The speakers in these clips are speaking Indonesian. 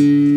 Mm-hmm.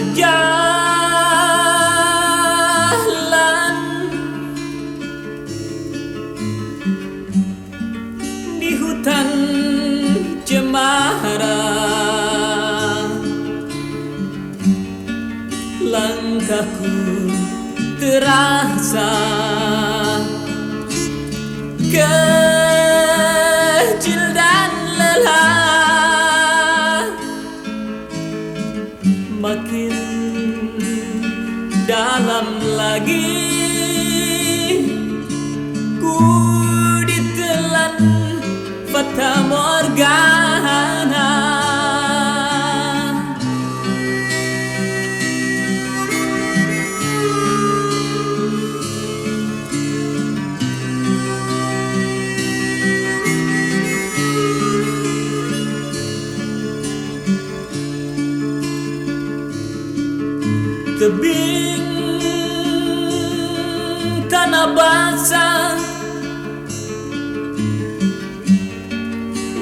Berjalan di hutan cemara. Langkahku terasa kecil lagi. Ku ditelan fata morgana. Tebing basah.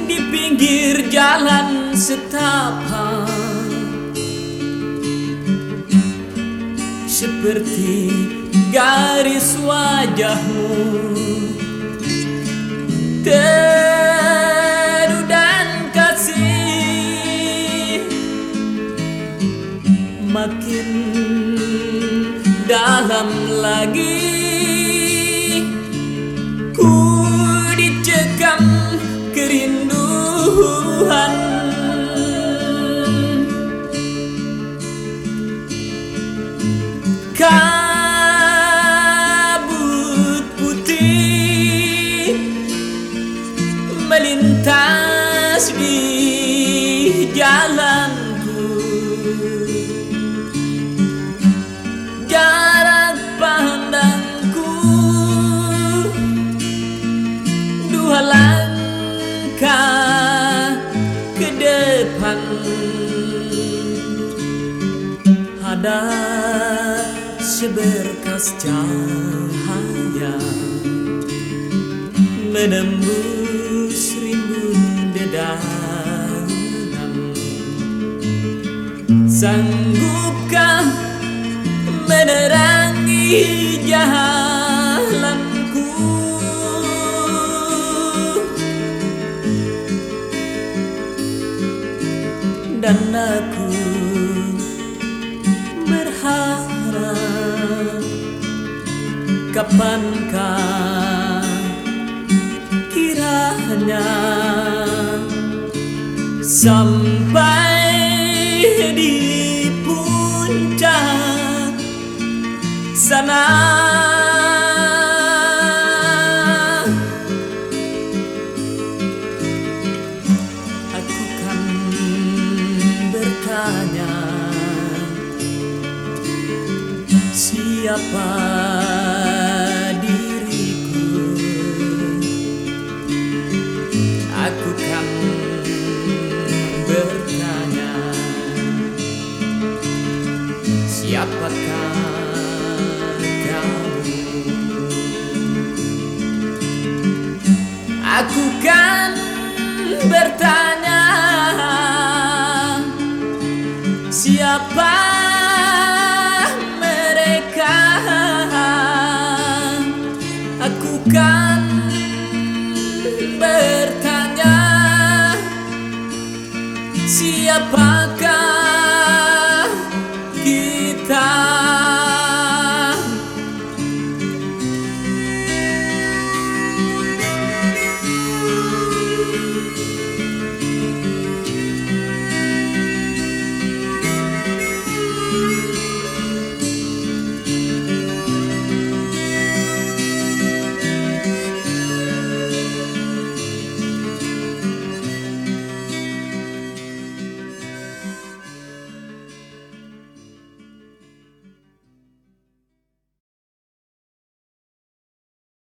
Di pinggir jalan setapak. Seperti garis wajahmu kabut putih melintas di jalanku. Jarak pandangku dua langkah ke depan. Ada seberkas cahaya. Menembus rimbun dedaunan. Sanggupkah menerangi jalanku dan aku berharap kapankah kiranya sampai di puncak sana. Aku kan bertanya siapa aku kan bertanya. Siapa mereka? Aku kan bertanya. Siapakah